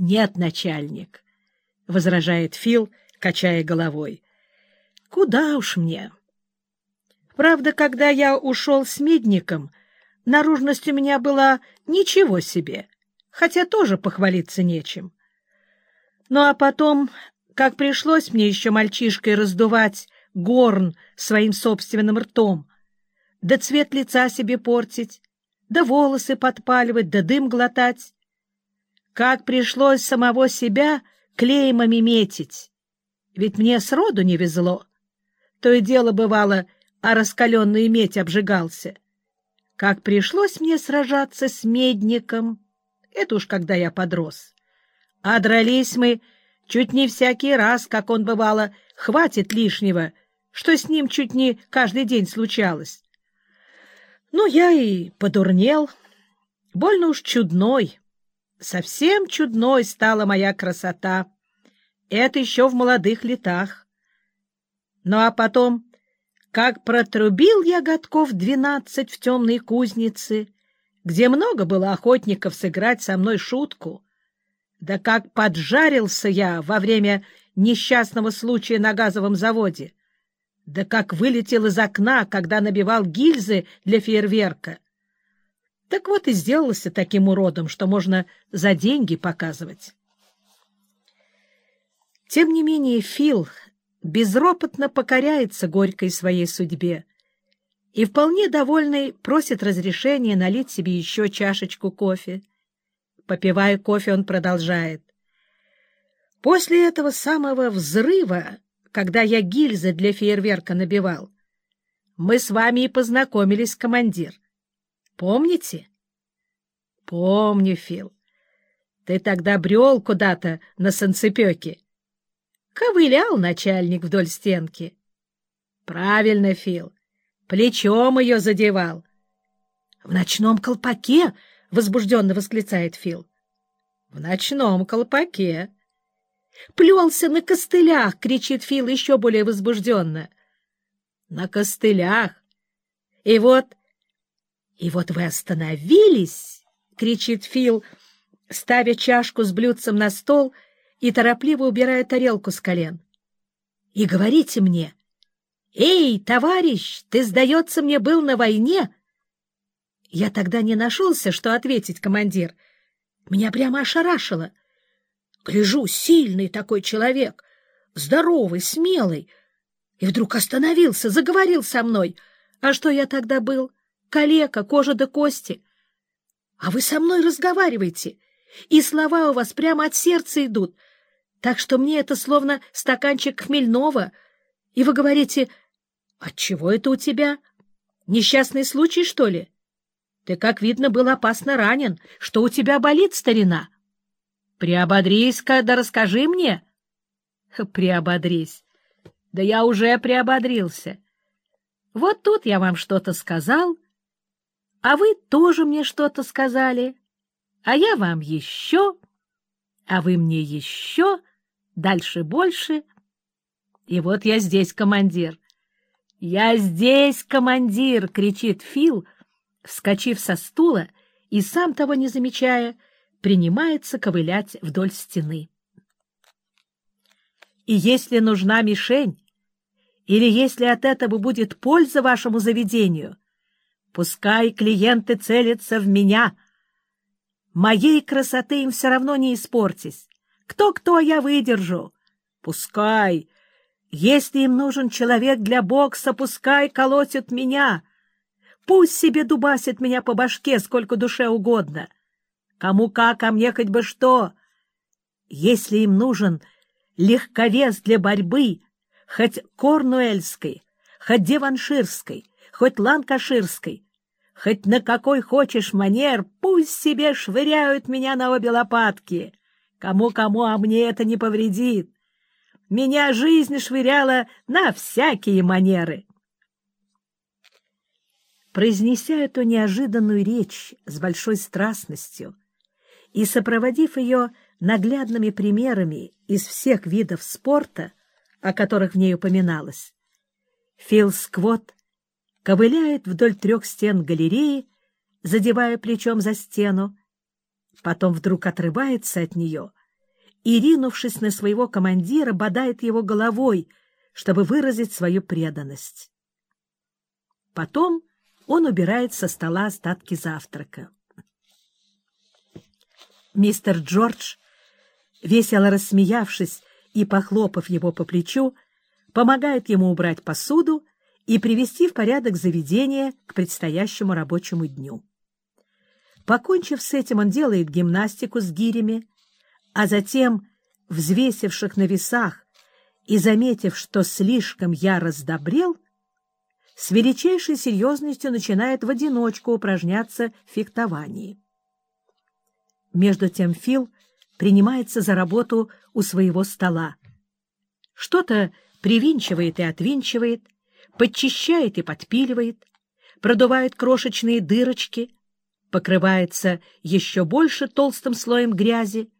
— Нет, начальник, — возражает Фил, качая головой. — Куда уж мне? Правда, когда я ушел с медником, наружность у меня была ничего себе, хотя тоже похвалиться нечем. Ну а потом, как пришлось мне еще мальчишкой раздувать горн своим собственным ртом, да цвет лица себе портить, да волосы подпаливать, да дым глотать, как пришлось самого себя клеймами метить. Ведь мне сроду не везло. То и дело бывало, а раскаленную медь обжигался. Как пришлось мне сражаться с медником, это уж когда я подрос. А дрались мы чуть не всякий раз, как он бывало, хватит лишнего, что с ним чуть не каждый день случалось. Ну, я и подурнел, больно уж чудной. Совсем чудной стала моя красота. Это еще в молодых летах. Ну а потом, как протрубил я годков двенадцать в темной кузнице, где много было охотников сыграть со мной шутку, да как поджарился я во время несчастного случая на газовом заводе, да как вылетел из окна, когда набивал гильзы для фейерверка. Так вот и сделался таким уродом, что можно за деньги показывать. Тем не менее Фил безропотно покоряется горькой своей судьбе и, вполне довольный, просит разрешения налить себе еще чашечку кофе. Попивая кофе, он продолжает. После этого самого взрыва, когда я гильзы для фейерверка набивал, мы с вами и познакомились, командир. Помните? Помню, Фил. Ты тогда брел куда-то на санцепёке. Ковылял начальник вдоль стенки. Правильно, Фил. Плечом ее задевал. — В ночном колпаке? — возбужденно восклицает Фил. — В ночном колпаке. — Плелся на костылях! — кричит Фил еще более возбужденно. — На костылях. И вот... И вот вы остановились, — кричит Фил, ставя чашку с блюдцем на стол — и торопливо убирая тарелку с колен. — И говорите мне, «Эй, товарищ, ты, сдается мне, был на войне?» Я тогда не нашелся, что ответить, командир. Меня прямо ошарашило. Гляжу, сильный такой человек, здоровый, смелый. И вдруг остановился, заговорил со мной. А что я тогда был? Калека, кожа до кости. А вы со мной разговариваете, и слова у вас прямо от сердца идут — так что мне это словно стаканчик хмельного. И вы говорите, отчего это у тебя? Несчастный случай, что ли? Ты, как видно, был опасно ранен. Что у тебя болит, старина? Приободрись-ка, да расскажи мне. Приободрись. Да я уже приободрился. Вот тут я вам что-то сказал, а вы тоже мне что-то сказали, а я вам еще, а вы мне еще дальше больше. И вот я здесь, командир. «Я здесь, командир!» — кричит Фил, вскочив со стула и, сам того не замечая, принимается ковылять вдоль стены. И если нужна мишень, или если от этого будет польза вашему заведению, пускай клиенты целятся в меня. Моей красоты им все равно не испортись. Кто-кто, я выдержу. Пускай. Если им нужен человек для бокса, пускай колотят меня. Пусть себе дубасит меня по башке сколько душе угодно. Кому как, а мне хоть бы что. Если им нужен легковес для борьбы, хоть корнуэльской, хоть деванширской, хоть ланкаширской, хоть на какой хочешь манер, пусть себе швыряют меня на обе лопатки. Кому-кому, а мне это не повредит. Меня жизнь швыряла на всякие манеры. Произнеся эту неожиданную речь с большой страстностью и сопроводив ее наглядными примерами из всех видов спорта, о которых в ней упоминалось, Фил Сквот ковыляет вдоль трех стен галереи, задевая плечом за стену, потом вдруг отрывается от нее и, ринувшись на своего командира, бодает его головой, чтобы выразить свою преданность. Потом он убирает со стола остатки завтрака. Мистер Джордж, весело рассмеявшись и похлопав его по плечу, помогает ему убрать посуду и привести в порядок заведение к предстоящему рабочему дню. Покончив с этим, он делает гимнастику с гирями, а затем, взвесивших на весах и заметив, что слишком я раздобрел, с величайшей серьезностью начинает в одиночку упражняться в фехтовании. Между тем Фил принимается за работу у своего стола. Что-то привинчивает и отвинчивает, подчищает и подпиливает, продувает крошечные дырочки, покрывается еще больше толстым слоем грязи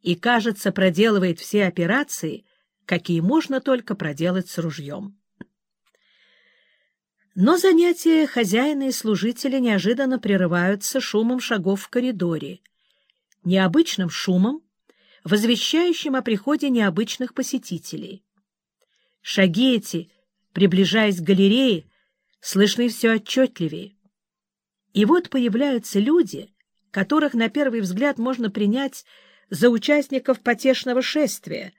и, кажется, проделывает все операции, какие можно только проделать с ружьем. Но занятия хозяина и служителя неожиданно прерываются шумом шагов в коридоре, необычным шумом, возвещающим о приходе необычных посетителей. Шаги эти, приближаясь к галерее, слышны все отчетливее. И вот появляются люди, которых на первый взгляд можно принять за участников потешного шествия,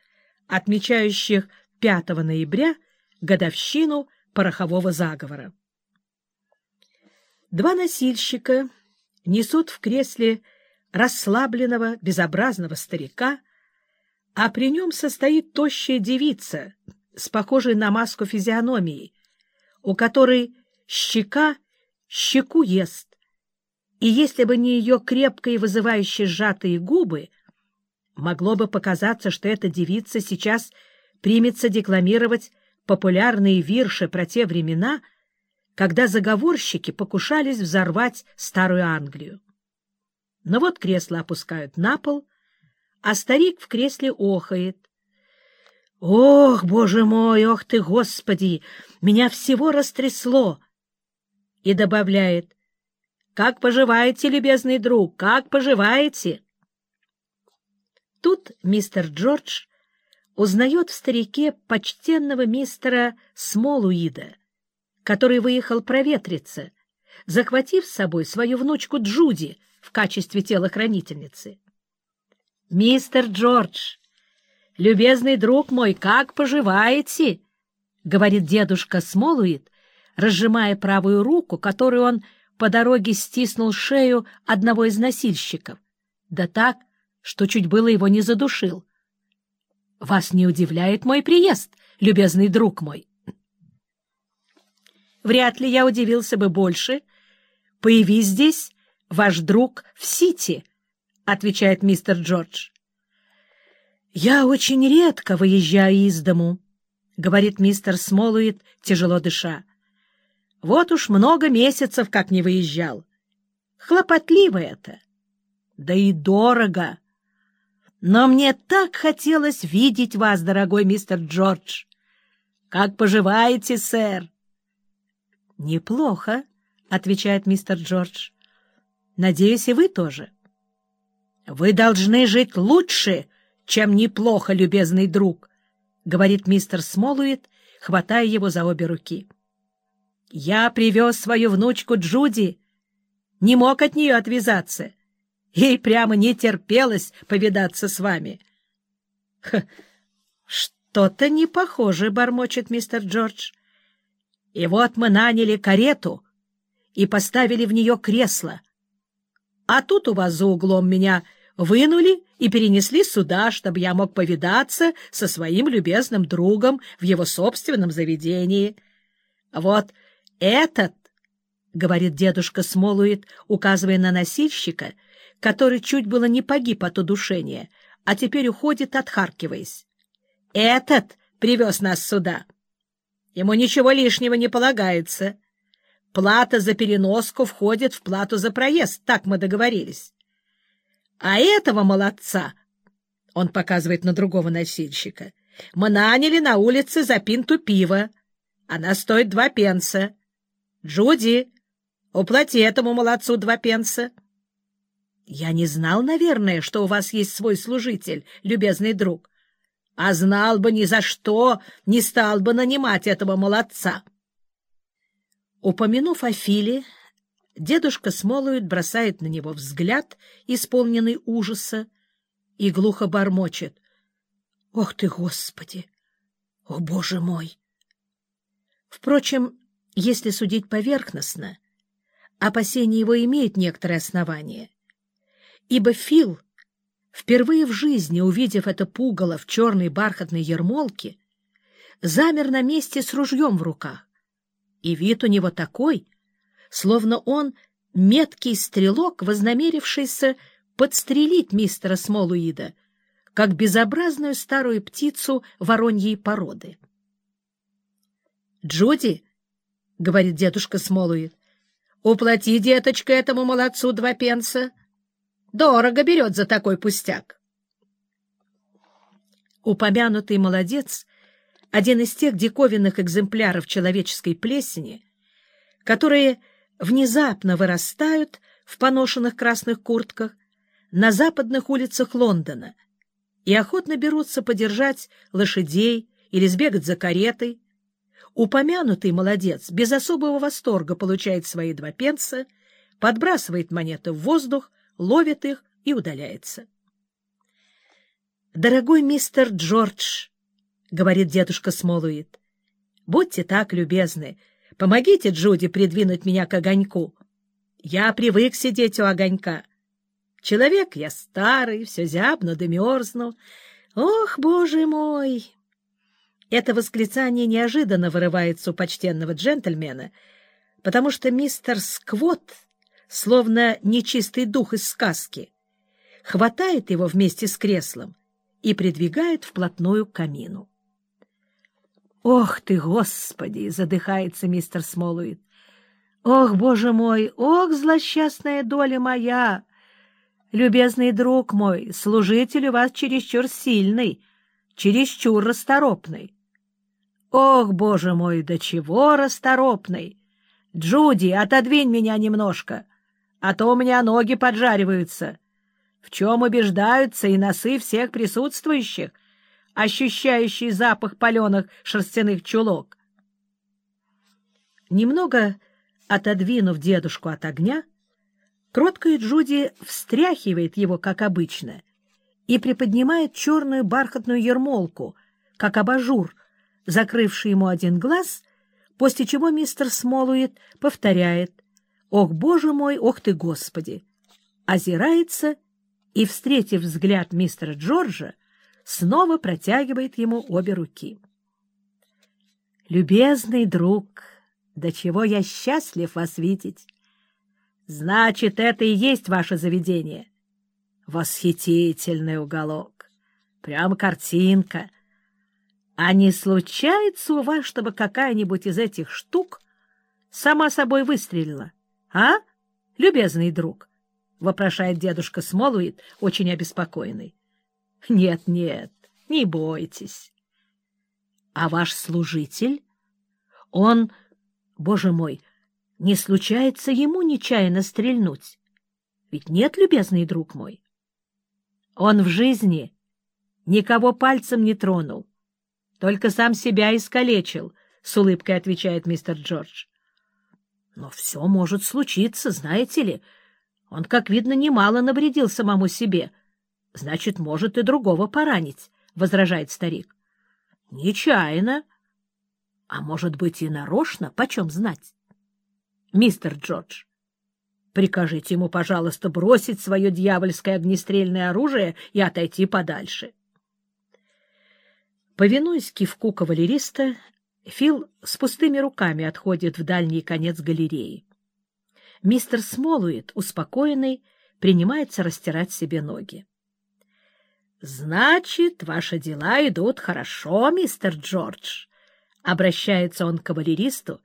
отмечающих 5 ноября годовщину порохового заговора. Два носильщика несут в кресле расслабленного, безобразного старика, а при нем состоит тощая девица с похожей на маску физиономией, у которой щека щеку ест, и если бы не ее крепко и вызывающе сжатые губы, могло бы показаться, что эта девица сейчас примется декламировать популярные вирши про те времена, когда заговорщики покушались взорвать Старую Англию. Но вот кресло опускают на пол, а старик в кресле охает. «Ох, боже мой, ох ты, Господи! Меня всего растрясло!» И добавляет, «Как поживаете, любезный друг, как поживаете?» Тут мистер Джордж узнает в старике почтенного мистера Смолуида, который выехал проветриться, захватив с собой свою внучку Джуди — в качестве телохранительницы. «Мистер Джордж, любезный друг мой, как поживаете?» — говорит дедушка Смолуит, разжимая правую руку, которую он по дороге стиснул шею одного из носильщиков, да так, что чуть было его не задушил. «Вас не удивляет мой приезд, любезный друг мой?» «Вряд ли я удивился бы больше, появись здесь ваш друг в Сити, — отвечает мистер Джордж. — Я очень редко выезжаю из дому, — говорит мистер Смолуит, тяжело дыша. — Вот уж много месяцев как не выезжал. Хлопотливо это. Да и дорого. Но мне так хотелось видеть вас, дорогой мистер Джордж. Как поживаете, сэр? — Неплохо, — отвечает мистер Джордж. Надеюсь, и вы тоже. — Вы должны жить лучше, чем неплохо, любезный друг, — говорит мистер Смолуит, хватая его за обе руки. — Я привез свою внучку Джуди, не мог от нее отвязаться. Ей прямо не терпелось повидаться с вами. — Что-то не похоже, — бормочет мистер Джордж. — И вот мы наняли карету и поставили в нее кресло — а тут у вас за углом меня вынули и перенесли сюда, чтобы я мог повидаться со своим любезным другом в его собственном заведении. Вот этот, — говорит дедушка Смолует, указывая на носильщика, который чуть было не погиб от удушения, а теперь уходит, отхаркиваясь. Этот привез нас сюда. Ему ничего лишнего не полагается. — Плата за переноску входит в плату за проезд, так мы договорились. А этого молодца, он показывает на другого носильщика, мы наняли на улице за пинту пива. Она стоит два пенса. Джуди, уплати этому молодцу два пенса. Я не знал, наверное, что у вас есть свой служитель, любезный друг. А знал бы ни за что, не стал бы нанимать этого молодца. Упомянув о Филе, дедушка Смолует бросает на него взгляд, исполненный ужаса, и глухо бормочет. — Ох ты, Господи! О, Боже мой! Впрочем, если судить поверхностно, опасение его имеет некоторое основание — ибо Фил, впервые в жизни увидев это пугало в черной бархатной ермолке, замер на месте с ружьем в руках, и вид у него такой, словно он меткий стрелок, вознамерившийся подстрелить мистера Смолуида, как безобразную старую птицу вороньей породы. «Джуди», — говорит дедушка Смолуид, — «уплати, деточка, этому молодцу два пенса». Дорого берет за такой пустяк. Упомянутый молодец — один из тех диковинных экземпляров человеческой плесени, которые внезапно вырастают в поношенных красных куртках на западных улицах Лондона и охотно берутся подержать лошадей или сбегать за каретой. Упомянутый молодец без особого восторга получает свои два пенса, подбрасывает монеты в воздух, ловит их и удаляется. «Дорогой мистер Джордж», — говорит дедушка Смолуит, — «будьте так любезны, помогите Джуди придвинуть меня к огоньку. Я привык сидеть у огонька. Человек я старый, все зябну да мерзну. Ох, боже мой!» Это восклицание неожиданно вырывается у почтенного джентльмена, потому что мистер Сквот словно нечистый дух из сказки, хватает его вместе с креслом и придвигает вплотную к камину. «Ох ты, Господи!» — задыхается мистер Смолуит. «Ох, Боже мой! Ох, злосчастная доля моя! Любезный друг мой, служитель у вас чересчур сильный, чересчур расторопный. Ох, Боже мой, до чего расторопный! Джуди, отодвинь меня немножко!» а то у меня ноги поджариваются. В чем убеждаются и носы всех присутствующих, ощущающие запах паленых шерстяных чулок. Немного отодвинув дедушку от огня, кроткая Джуди встряхивает его, как обычно, и приподнимает черную бархатную ермолку, как абажур, закрывший ему один глаз, после чего мистер Смолует повторяет «Ох, Боже мой, ох ты, Господи!» Озирается и, встретив взгляд мистера Джорджа, снова протягивает ему обе руки. «Любезный друг, до чего я счастлив вас видеть! Значит, это и есть ваше заведение. Восхитительный уголок, прям картинка. А не случается у вас, чтобы какая-нибудь из этих штук сама собой выстрелила?» — А, любезный друг? — вопрошает дедушка Смолуит, очень обеспокоенный. — Нет, нет, не бойтесь. — А ваш служитель? Он, боже мой, не случается ему нечаянно стрельнуть? Ведь нет, любезный друг мой? Он в жизни никого пальцем не тронул, только сам себя искалечил, — с улыбкой отвечает мистер Джордж. Но все может случиться, знаете ли. Он, как видно, немало навредил самому себе. Значит, может и другого поранить, — возражает старик. — Нечаянно. А может быть, и нарочно, почем знать? — Мистер Джордж, прикажите ему, пожалуйста, бросить свое дьявольское огнестрельное оружие и отойти подальше. Повинуясь кивку кавалериста, Фил с пустыми руками отходит в дальний конец галереи. Мистер Смолуит, успокоенный, принимается растирать себе ноги. — Значит, ваши дела идут хорошо, мистер Джордж, — обращается он к кавалеристу,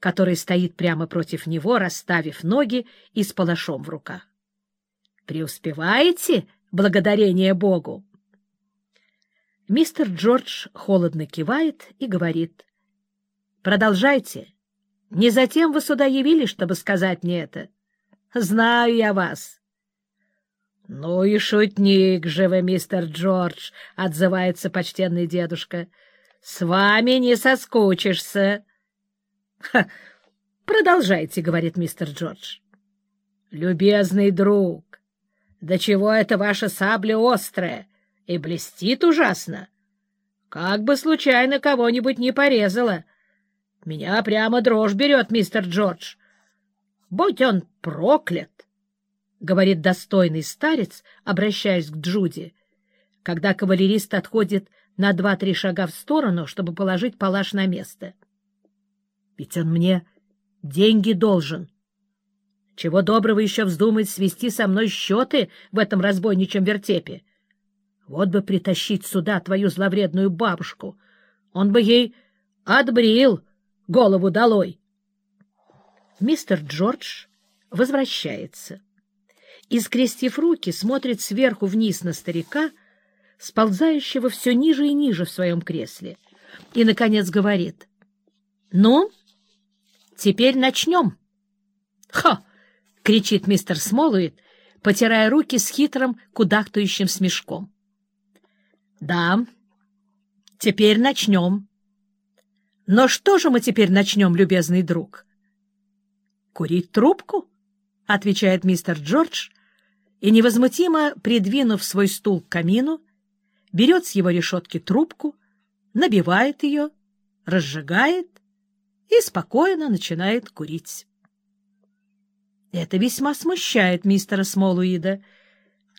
который стоит прямо против него, расставив ноги и с палашом в руках. — Преуспеваете, благодарение Богу? Мистер Джордж холодно кивает и говорит — Продолжайте. Не затем вы сюда явились, чтобы сказать мне это. Знаю я вас. — Ну и шутник же вы, мистер Джордж, — отзывается почтенный дедушка. — С вами не соскучишься. — Продолжайте, — говорит мистер Джордж. — Любезный друг, до чего это ваша сабля острая и блестит ужасно? Как бы случайно кого-нибудь не порезала. Меня прямо дрожь берет, мистер Джордж. Будь он проклят! — говорит достойный старец, обращаясь к Джуди, когда кавалерист отходит на два-три шага в сторону, чтобы положить палаш на место. — Ведь он мне деньги должен. Чего доброго еще вздумает свести со мной счеты в этом разбойничьем вертепе? Вот бы притащить сюда твою зловредную бабушку. Он бы ей отбрил голову долой. Мистер Джордж возвращается и, скрестив руки, смотрит сверху вниз на старика, сползающего все ниже и ниже в своем кресле, и, наконец, говорит, «Ну, теперь начнем». «Ха!» — кричит мистер Смолуит, потирая руки с хитрым кудахтающим смешком. «Да, теперь начнем». «Но что же мы теперь начнем, любезный друг?» «Курить трубку?» — отвечает мистер Джордж, и, невозмутимо придвинув свой стул к камину, берет с его решетки трубку, набивает ее, разжигает и спокойно начинает курить. Это весьма смущает мистера Смолуида,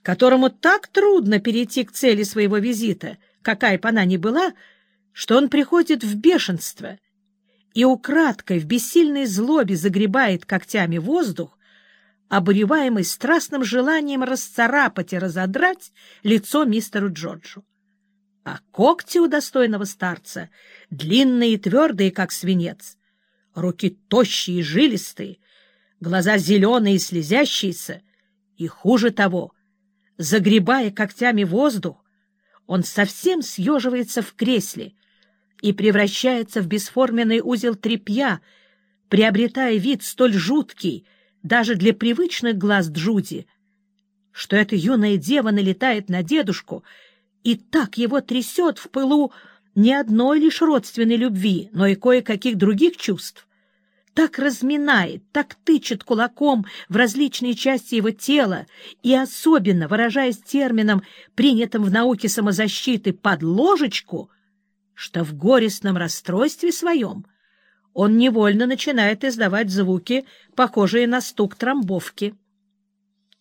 которому так трудно перейти к цели своего визита, какая бы она ни была, что он приходит в бешенство и украдкой в бессильной злобе загребает когтями воздух, обуреваемый страстным желанием расцарапать и разодрать лицо мистеру Джорджу. А когти у достойного старца длинные и твердые, как свинец, руки тощие и жилистые, глаза зеленые и слезящиеся, и, хуже того, загребая когтями воздух, он совсем съеживается в кресле и превращается в бесформенный узел тряпья, приобретая вид столь жуткий, даже для привычных глаз Джуди, что эта юная дева налетает на дедушку и так его трясет в пылу не одной лишь родственной любви, но и кое-каких других чувств, так разминает, так тычет кулаком в различные части его тела и особенно, выражаясь термином, принятым в науке самозащиты, под ложечку, что в горестном расстройстве своем — он невольно начинает издавать звуки, похожие на стук трамбовки —